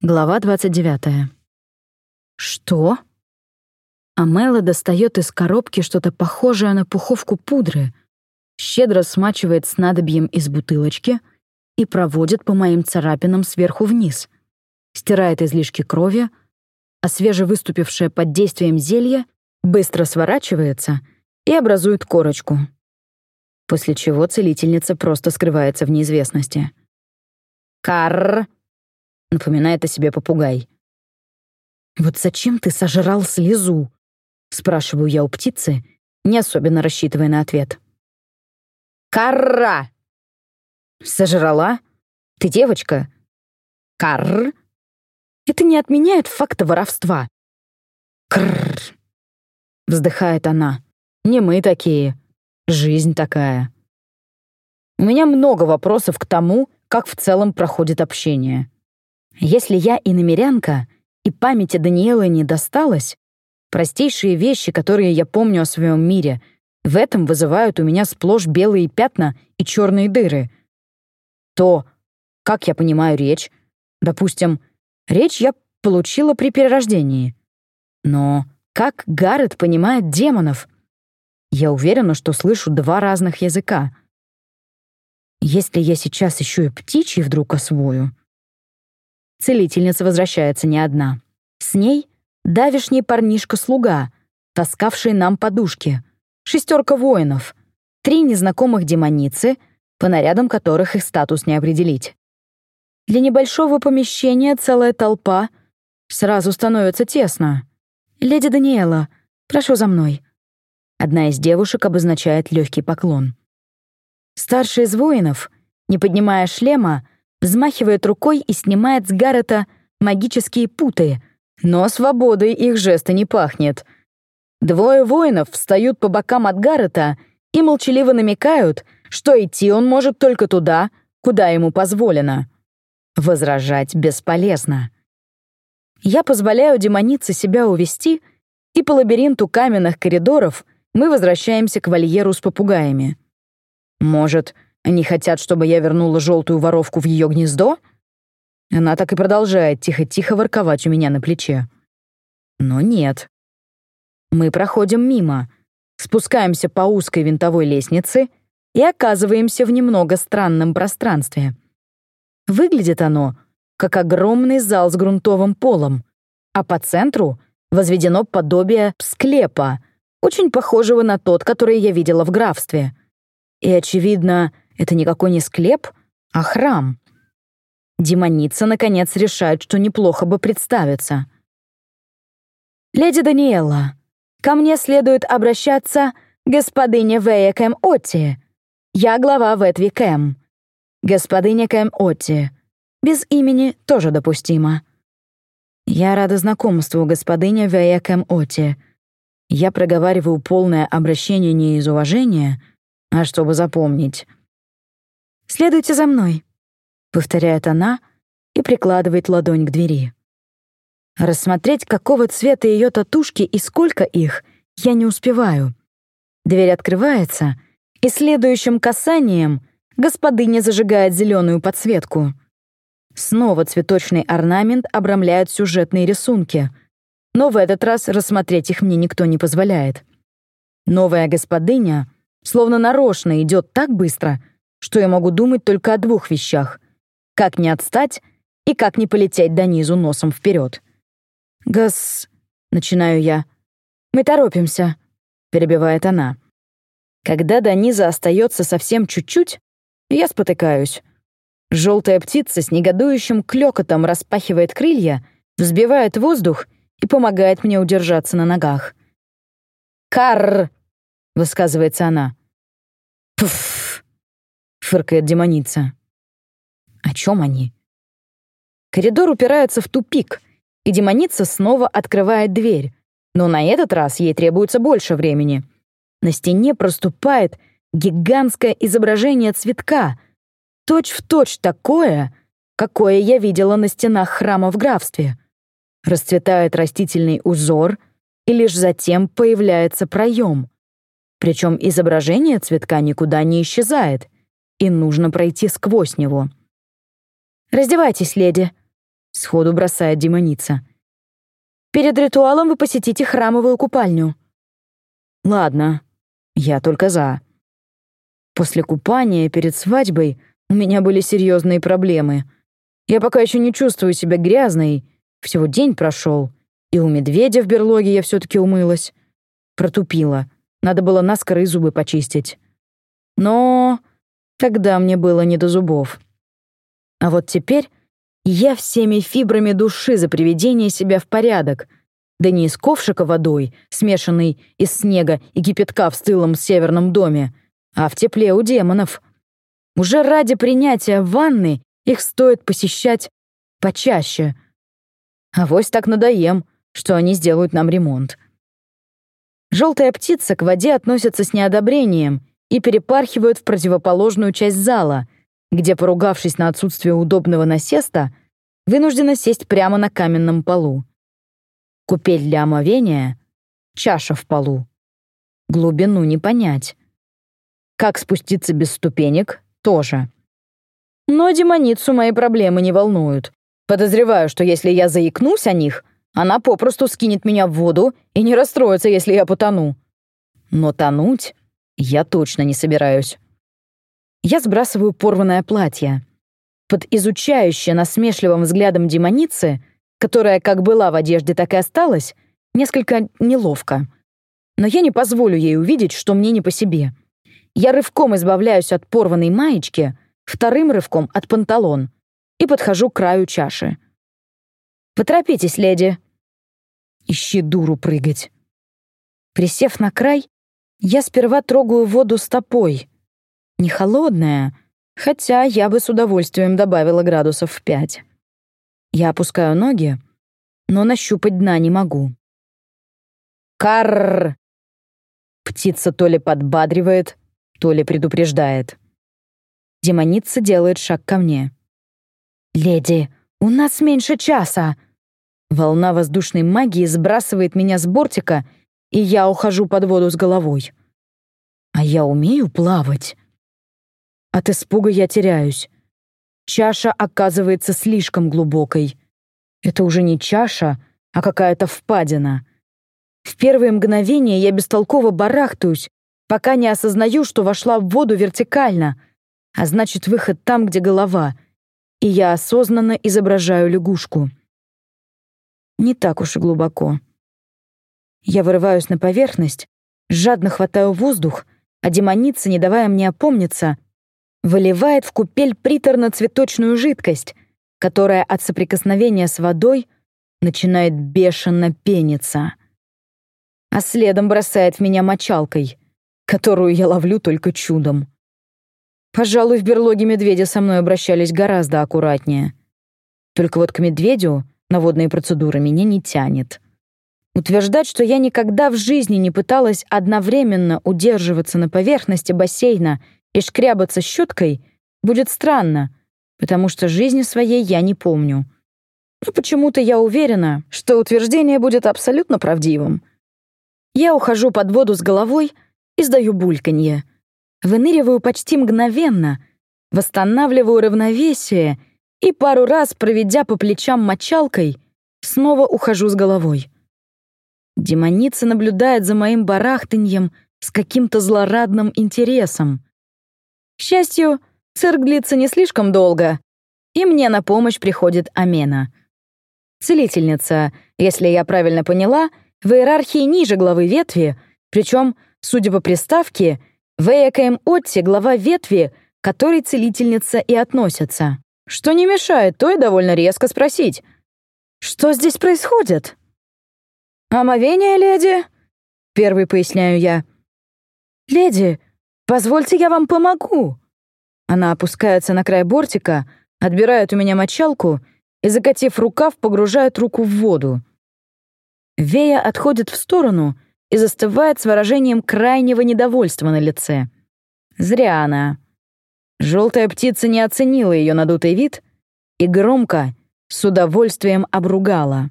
Глава 29. Что? Амела достает из коробки что-то похожее на пуховку пудры, щедро смачивает снадобьем из бутылочки и проводит по моим царапинам сверху вниз, стирает излишки крови, а свежевыступившее под действием зелья быстро сворачивается и образует корочку, после чего целительница просто скрывается в неизвестности. «Карр!» — напоминает о себе попугай. «Вот зачем ты сожрал слезу?» — спрашиваю я у птицы, не особенно рассчитывая на ответ. «Карра!» «Сожрала? Ты девочка?» «Карр?» «Это не отменяет факта воровства». «Крррр!» — вздыхает она. «Не мы такие. Жизнь такая». У меня много вопросов к тому, как в целом проходит общение. Если я и намерянка, и памяти Даниэлы не досталось, простейшие вещи, которые я помню о своем мире, в этом вызывают у меня сплошь белые пятна и черные дыры. То, как я понимаю речь, допустим, речь я получила при перерождении. Но как Гаррет понимает демонов? Я уверена, что слышу два разных языка. Если я сейчас еще и птичий вдруг освою, Целительница возвращается не одна. С ней давишний парнишка-слуга, таскавший нам подушки, шестерка воинов, три незнакомых демоницы, по нарядам которых их статус не определить. Для небольшого помещения целая толпа сразу становится тесно. «Леди Даниэла, прошу за мной». Одна из девушек обозначает легкий поклон. Старший из воинов, не поднимая шлема, взмахивает рукой и снимает с Гаррета магические путы, но свободой их жеста не пахнет. Двое воинов встают по бокам от Гаррета и молчаливо намекают, что идти он может только туда, куда ему позволено. Возражать бесполезно. Я позволяю демонице себя увести, и по лабиринту каменных коридоров мы возвращаемся к вольеру с попугаями. Может, они хотят, чтобы я вернула желтую воровку в ее гнездо? Она так и продолжает тихо-тихо ворковать у меня на плече. Но нет. Мы проходим мимо, спускаемся по узкой винтовой лестнице и оказываемся в немного странном пространстве. Выглядит оно как огромный зал с грунтовым полом, а по центру возведено подобие склепа, очень похожего на тот, который я видела в графстве. И, очевидно, это никакой не склеп, а храм. Демоница, наконец, решает, что неплохо бы представиться. «Леди Даниэлла, ко мне следует обращаться господыня Вея Кэм Отти. Я глава Ветви Кэм. Господыня Кэм Отти. Без имени тоже допустимо». «Я рада знакомству, господыня Вея Кэм Отти. Я проговариваю полное обращение не из уважения, а чтобы запомнить. «Следуйте за мной», — повторяет она и прикладывает ладонь к двери. Рассмотреть, какого цвета ее татушки и сколько их, я не успеваю. Дверь открывается, и следующим касанием господыня зажигает зеленую подсветку. Снова цветочный орнамент обрамляет сюжетные рисунки, но в этот раз рассмотреть их мне никто не позволяет. Новая господыня словно нарочно идет так быстро — что я могу думать только о двух вещах — как не отстать и как не полететь до низу носом вперед. «Гас...» — начинаю я. «Мы торопимся», — перебивает она. Когда до низа остается совсем чуть-чуть, я спотыкаюсь. Желтая птица с негодующим клёкотом распахивает крылья, взбивает воздух и помогает мне удержаться на ногах. «Карр!» — высказывается она. «Пф!» Фыркает демоница. О чем они? Коридор упирается в тупик, и демоница снова открывает дверь, но на этот раз ей требуется больше времени. На стене проступает гигантское изображение цветка, точь-в-точь точь такое, какое я видела на стенах храма в графстве. Расцветает растительный узор, и лишь затем появляется проем. Причем изображение цветка никуда не исчезает — и нужно пройти сквозь него. «Раздевайтесь, леди», — сходу бросает демоница. «Перед ритуалом вы посетите храмовую купальню». «Ладно, я только за». После купания перед свадьбой у меня были серьезные проблемы. Я пока еще не чувствую себя грязной, всего день прошел, и у медведя в берлоге я все-таки умылась. Протупила. Надо было наскоро и зубы почистить. Но тогда мне было не до зубов. А вот теперь я всеми фибрами души за приведение себя в порядок. Да не из ковшика водой, смешанной из снега и кипятка в стылом северном доме, а в тепле у демонов. Уже ради принятия ванны их стоит посещать почаще. А вось так надоем, что они сделают нам ремонт. Желтая птица к воде относится с неодобрением и перепархивают в противоположную часть зала, где, поругавшись на отсутствие удобного насеста, вынуждена сесть прямо на каменном полу. Купель для омовения — чаша в полу. Глубину не понять. Как спуститься без ступенек — тоже. Но демоницу мои проблемы не волнуют. Подозреваю, что если я заикнусь о них, она попросту скинет меня в воду и не расстроится, если я потону. Но тонуть я точно не собираюсь. Я сбрасываю порванное платье. Под изучающее насмешливым взглядом демоницы, которая как была в одежде, так и осталась, несколько неловко. Но я не позволю ей увидеть, что мне не по себе. Я рывком избавляюсь от порванной маечки, вторым рывком от панталон и подхожу к краю чаши. «Поторопитесь, леди!» Ищи дуру прыгать. Присев на край, я сперва трогаю воду стопой. Не холодная, хотя я бы с удовольствием добавила градусов в пять. Я опускаю ноги, но нащупать дна не могу. Карр! Птица то ли подбадривает, то ли предупреждает. Демоница делает шаг ко мне. «Леди, у нас меньше часа!» Волна воздушной магии сбрасывает меня с бортика — и я ухожу под воду с головой. А я умею плавать. От испуга я теряюсь. Чаша оказывается слишком глубокой. Это уже не чаша, а какая-то впадина. В первые мгновения я бестолково барахтаюсь, пока не осознаю, что вошла в воду вертикально, а значит, выход там, где голова, и я осознанно изображаю лягушку. Не так уж и глубоко. Я вырываюсь на поверхность, жадно хватаю воздух, а демоница, не давая мне опомниться, выливает в купель приторно-цветочную жидкость, которая от соприкосновения с водой начинает бешено пениться. А следом бросает в меня мочалкой, которую я ловлю только чудом. Пожалуй, в берлоге медведя со мной обращались гораздо аккуратнее. Только вот к медведю на водные процедуры меня не тянет. Утверждать, что я никогда в жизни не пыталась одновременно удерживаться на поверхности бассейна и шкрябаться щеткой, будет странно, потому что жизни своей я не помню. Но почему-то я уверена, что утверждение будет абсолютно правдивым. Я ухожу под воду с головой и сдаю бульканье. Выныриваю почти мгновенно, восстанавливаю равновесие и пару раз, проведя по плечам мочалкой, снова ухожу с головой. Демоница наблюдает за моим барахтаньем с каким-то злорадным интересом. К счастью, цирк длится не слишком долго, и мне на помощь приходит Амена. Целительница, если я правильно поняла, в иерархии ниже главы ветви, причем, судя по приставке, в Эякаем Отте глава ветви, которой целительница и относится. Что не мешает той довольно резко спросить, «Что здесь происходит?» «Омовение, леди?» — первый поясняю я. «Леди, позвольте я вам помогу». Она опускается на край бортика, отбирает у меня мочалку и, закатив рукав, погружает руку в воду. Вея отходит в сторону и застывает с выражением крайнего недовольства на лице. Зря она. Желтая птица не оценила ее надутый вид и громко, с удовольствием обругала.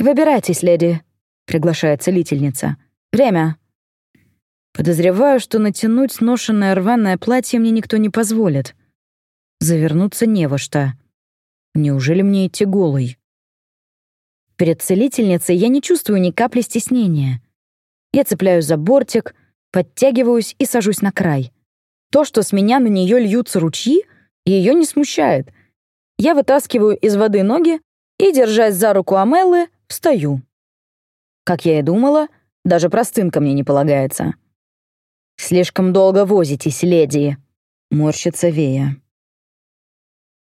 «Выбирайтесь, леди», — приглашает целительница. «Время». Подозреваю, что натянуть ношенное рваное платье мне никто не позволит. Завернуться не во что. Неужели мне идти голой? Перед целительницей я не чувствую ни капли стеснения. Я цепляюсь за бортик, подтягиваюсь и сажусь на край. То, что с меня на нее льются ручьи, ее не смущает. Я вытаскиваю из воды ноги и, держась за руку Амеллы, встаю. Как я и думала, даже простынка мне не полагается. «Слишком долго возитесь, леди», — морщится Вея.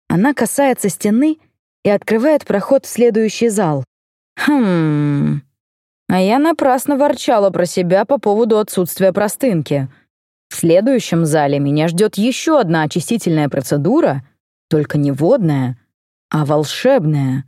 Она касается стены и открывает проход в следующий зал. Хм... А я напрасно ворчала про себя по поводу отсутствия простынки. В следующем зале меня ждет еще одна очистительная процедура, только не водная, а волшебная.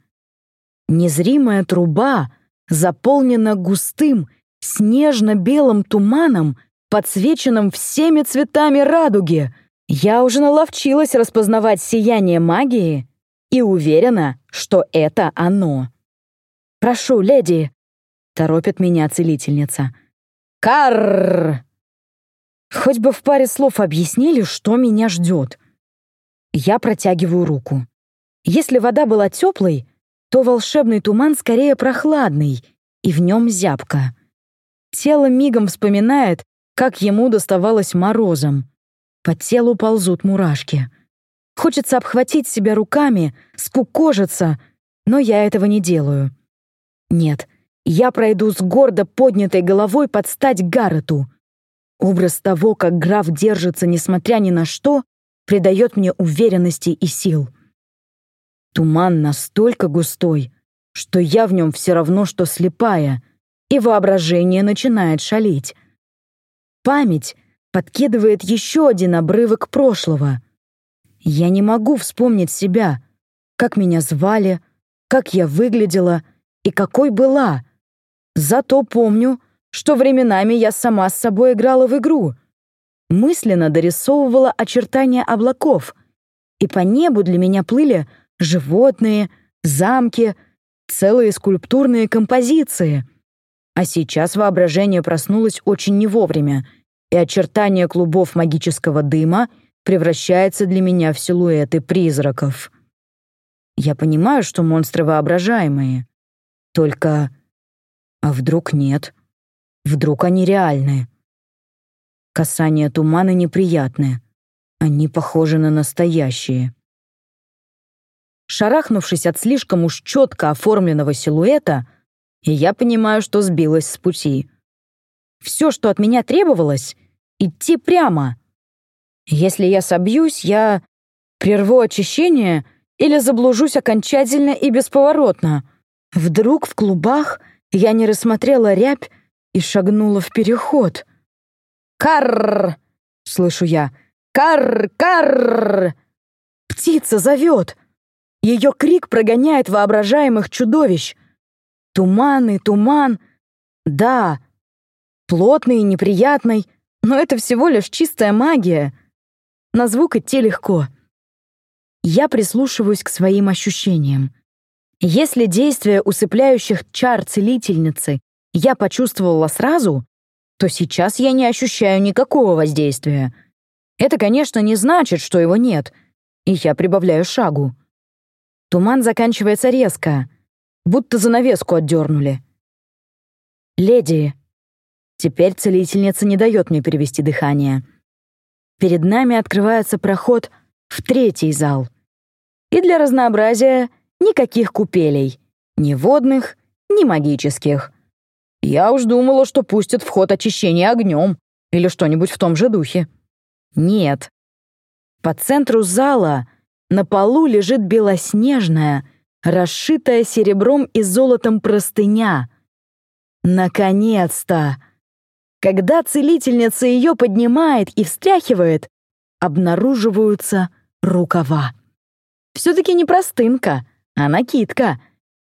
Незримая труба заполнена густым, снежно-белым туманом, подсвеченным всеми цветами радуги. Я уже наловчилась распознавать сияние магии и уверена, что это оно. «Прошу, леди!» — торопит меня целительница. «Карр!» Хоть бы в паре слов объяснили, что меня ждет. Я протягиваю руку. Если вода была теплой, то волшебный туман скорее прохладный, и в нем зябко. Тело мигом вспоминает, как ему доставалось морозом. По телу ползут мурашки. Хочется обхватить себя руками, скукожиться, но я этого не делаю. Нет, я пройду с гордо поднятой головой под стать Гаррету. Образ того, как граф держится, несмотря ни на что, придает мне уверенности и сил. Туман настолько густой, что я в нем все равно, что слепая, и воображение начинает шалить. Память подкидывает еще один обрывок прошлого. Я не могу вспомнить себя, как меня звали, как я выглядела и какой была. Зато помню, что временами я сама с собой играла в игру. Мысленно дорисовывала очертания облаков, и по небу для меня плыли животные, замки, целые скульптурные композиции. А сейчас воображение проснулось очень не вовремя, и очертания клубов магического дыма превращается для меня в силуэты призраков. Я понимаю, что монстры воображаемые. Только... А вдруг нет? Вдруг они реальные? Касания тумана неприятные. Они похожи на настоящие. Шарахнувшись от слишком уж четко оформленного силуэта, я понимаю, что сбилась с пути. Все, что от меня требовалось — идти прямо. Если я собьюсь, я прерву очищение или заблужусь окончательно и бесповоротно — Вдруг в клубах я не рассмотрела рябь и шагнула в переход. «Карр!» — слышу я. «Карр! Карр!» Птица зовет. Ее крик прогоняет воображаемых чудовищ. Туман и туман. Да, плотный и неприятный, но это всего лишь чистая магия. На звук идти легко. Я прислушиваюсь к своим ощущениям. Если действие усыпляющих чар целительницы я почувствовала сразу, то сейчас я не ощущаю никакого воздействия. Это, конечно, не значит, что его нет, и я прибавляю шагу. Туман заканчивается резко, будто занавеску отдернули. «Леди!» Теперь целительница не дает мне перевести дыхание. Перед нами открывается проход в третий зал. И для разнообразия — Никаких купелей. Ни водных, ни магических. Я уж думала, что пустят в ход очищение огнем или что-нибудь в том же духе. Нет. По центру зала на полу лежит белоснежная, расшитая серебром и золотом простыня. Наконец-то! Когда целительница ее поднимает и встряхивает, обнаруживаются рукава. Все-таки не простынка, а накидка,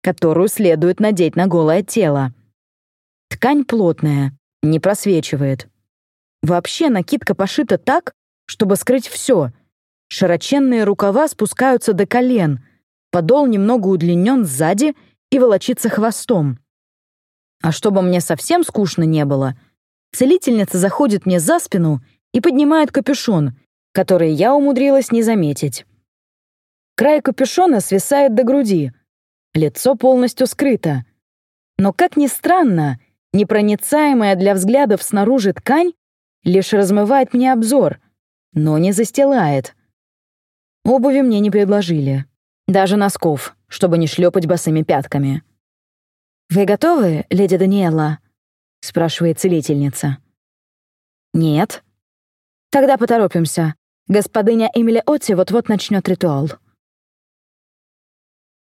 которую следует надеть на голое тело. Ткань плотная, не просвечивает. Вообще накидка пошита так, чтобы скрыть все. Широченные рукава спускаются до колен, подол немного удлинен сзади и волочится хвостом. А чтобы мне совсем скучно не было, целительница заходит мне за спину и поднимает капюшон, который я умудрилась не заметить. Край капюшона свисает до груди. Лицо полностью скрыто. Но, как ни странно, непроницаемая для взглядов снаружи ткань лишь размывает мне обзор, но не застилает. Обуви мне не предложили. Даже носков, чтобы не шлепать босыми пятками. «Вы готовы, леди Даниэла?» — спрашивает целительница. «Нет». «Тогда поторопимся. Господыня Эмили Отти вот-вот начнет ритуал».